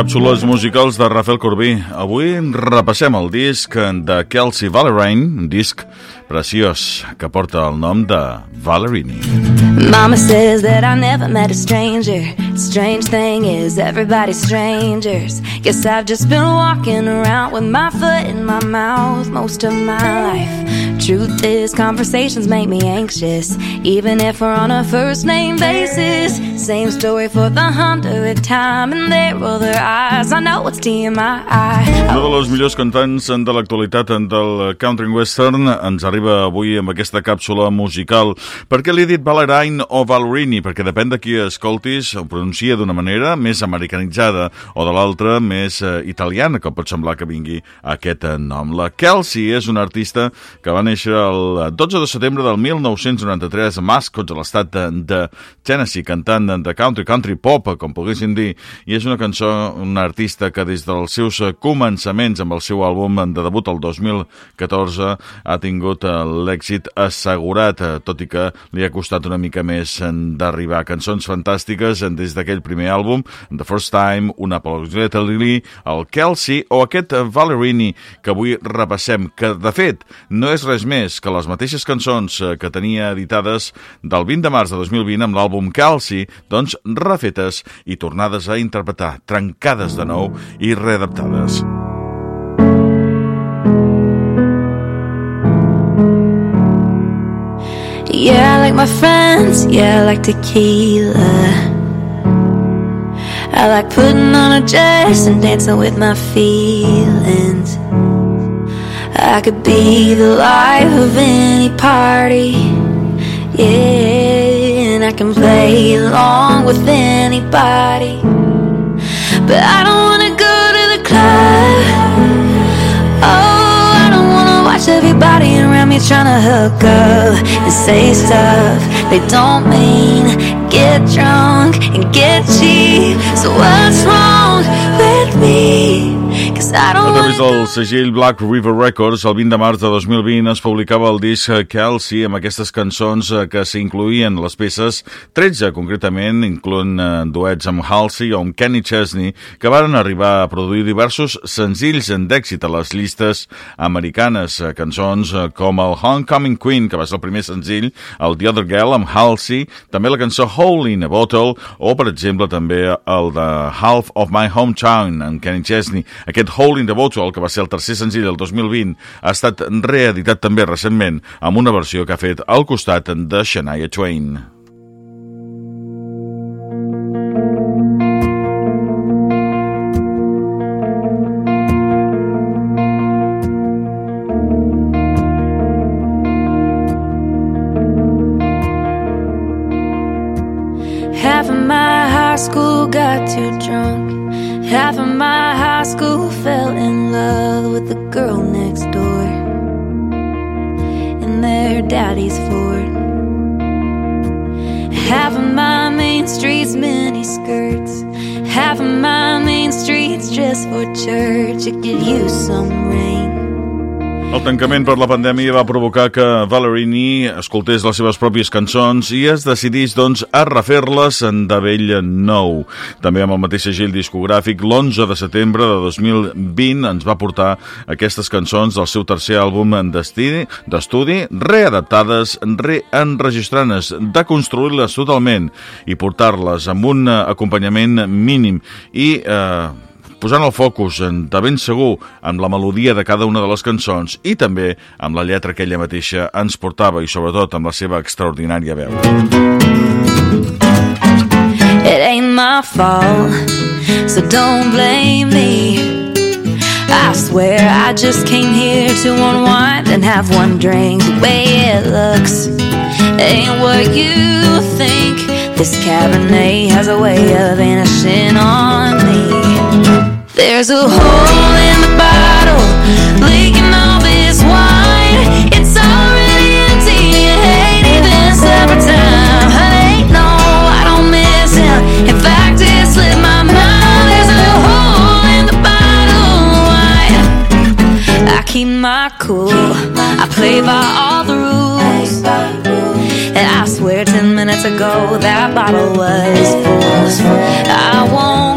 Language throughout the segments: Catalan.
Càpsules musicals de Rafael Corbí. Avui repassem el disc de Kelsey Valerain, un disc preciós que porta el nom de Valerini. Mama says that I never met a stranger Strange thing is everybody's strangers Guess I've just been walking around with my foot in my mouth most of my life Truth is conversations make me anxious Even if we're on a first name basis Same story for the hundredth time And there roll their eyes I know it's TMI Una de les millors cantants de l'actualitat del country western ens arriba avui amb aquesta càpsula musical per què li he dit Valerain o Valerini? Perquè depèn de qui escoltis, ho pronuncia d'una manera més americanitzada o de l'altra més eh, italiana, que pot semblar que vingui aquest nom. La Kelsey és una artista que va néixer el 12 de setembre del 1993 a Mascots, a l'estat de, de Tennessee, cantant de country, country pop, com poguessin dir, i és una cançó, una artista que des dels seus començaments amb el seu àlbum de debut el 2014 ha tingut eh, l'èxit assegurat, tot i que li ha costat una mica més d'arribar. Cançons fantàstiques des d'aquell primer àlbum, The First Time, una Apologia Lily, el Kelsey o aquest Valerini que avui repassem, que de fet no és res més que les mateixes cançons eh, que tenia editades del 20 de març de 2020 amb l'àlbum Kelsey, doncs refetes i tornades a interpretar, trencades de nou i readaptades. Yeah, I like my friends, yeah, I like tequila. I like putting on a dress and dancing with my feelings. I could be the life of any party, yeah, and I can play along with anybody. But I don't wanna go to the club. Oh, I don't wanna watch everybody around me trying to hook up and say stuff they don't mean. Get drunk and get cheap. So what's wrong with me? A través del segell Black River Records, el 20 de març de 2020 es publicava el disc Kelsey amb aquestes cançons eh, que s'incluïen les peces 13, concretament, incloent eh, duets amb Halsey o amb Kenny Chesney, que varen arribar a produir diversos senzills en d'èxit a les llistes americanes. Eh, cançons com el Homecoming Queen, que va ser el primer senzill, el The Other Girl amb Halsey, també la cançó Hole in a Bottle, o, per exemple, també el de Half of My Hometown amb Kenny Chesney. Aquest Hole in the Bottle, que va ser el tercer senzill del 2020, ha estat reeditat també recentment amb una versió que ha fet al costat de Shania Twain. Half of my high school got too drunk Half of my high school fell in love with the girl next door in their daddy's Ford. Half of my main street's mini skirts, half of my main street's just for church. It could use some rain. El tancament per la pandèmia va provocar que Valerini escoltés les seves pròpies cançons i es decidís, doncs, a refer-les de vell nou. També amb el mateix segell discogràfic, l'11 de setembre de 2020 ens va portar aquestes cançons del seu tercer àlbum d'estudi, readaptades, reenregistrant-les, deconstruir-les totalment i portar-les amb un acompanyament mínim i... Eh, posant el focus de ben segur amb la melodia de cada una de les cançons i també amb la lletra que ella mateixa ens portava i sobretot amb la seva extraordinària veu. It ain't my fault, so don't blame me. I swear I just came here to unwind and have one drink. The way it looks ain't what you think. This Cabernet has a way of vanishing on me There's a hole in the bottle, leaking all this wine. It's already empty, it ain't even supper time. Honey, no, I don't miss him. In fact, it slipped my mind. There's a hole in the bottle. I, I keep my cool, I play by all the rules. And I swear ten minutes ago that bottle was full. I won't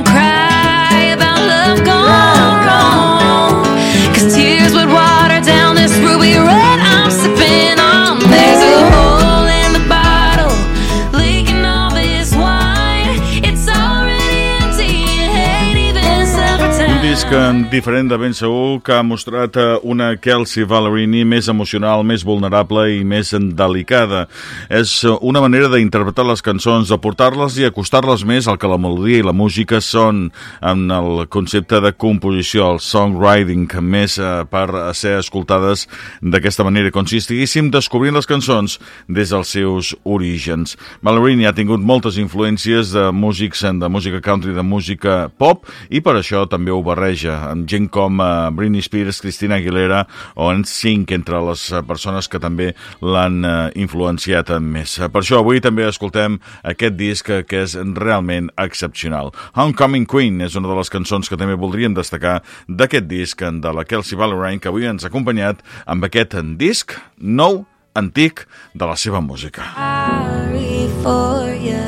diferent de ben segur que ha mostrat eh, una Kelsey Ballerini més emocional, més vulnerable i més delicada. És eh, una manera d'interpretar les cançons, de portar-les i acostar-les més al que la melodia i la música són en el concepte de composició, el songwriting, més eh, per ser escoltades d'aquesta manera, com si estiguéssim descobrint les cançons des dels seus orígens. Ballerini ha tingut moltes influències de músics, de música country, de música pop, i per això també ho barreja amb gent com uh, Britney Spears, Christina Aguilera o en Sync, entre les uh, persones que també l'han uh, influenciat més. Per això avui també escoltem aquest disc que és realment excepcional. Homecoming Queen és una de les cançons que també voldríem destacar d'aquest disc de la Kelsey Ballerini que avui ens ha acompanyat amb aquest disc nou antic de la seva música. Sorry for you,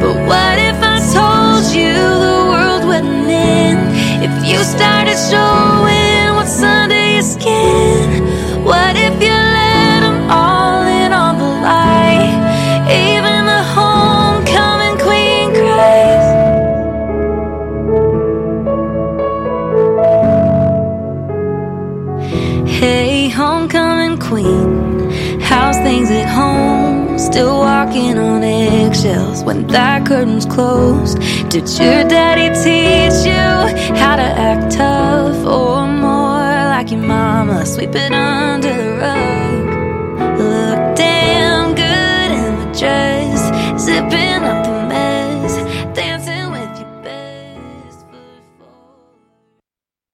but what you started showing what's under your skin? What if you let 'em all in on the light? Even the homecoming queen cries. Hey, homecoming queen, how's things at home? Still walking on eggshells when that curtain's closed. Did your daddy teach you how to act tough or more like your mama? Sweep it under the rug.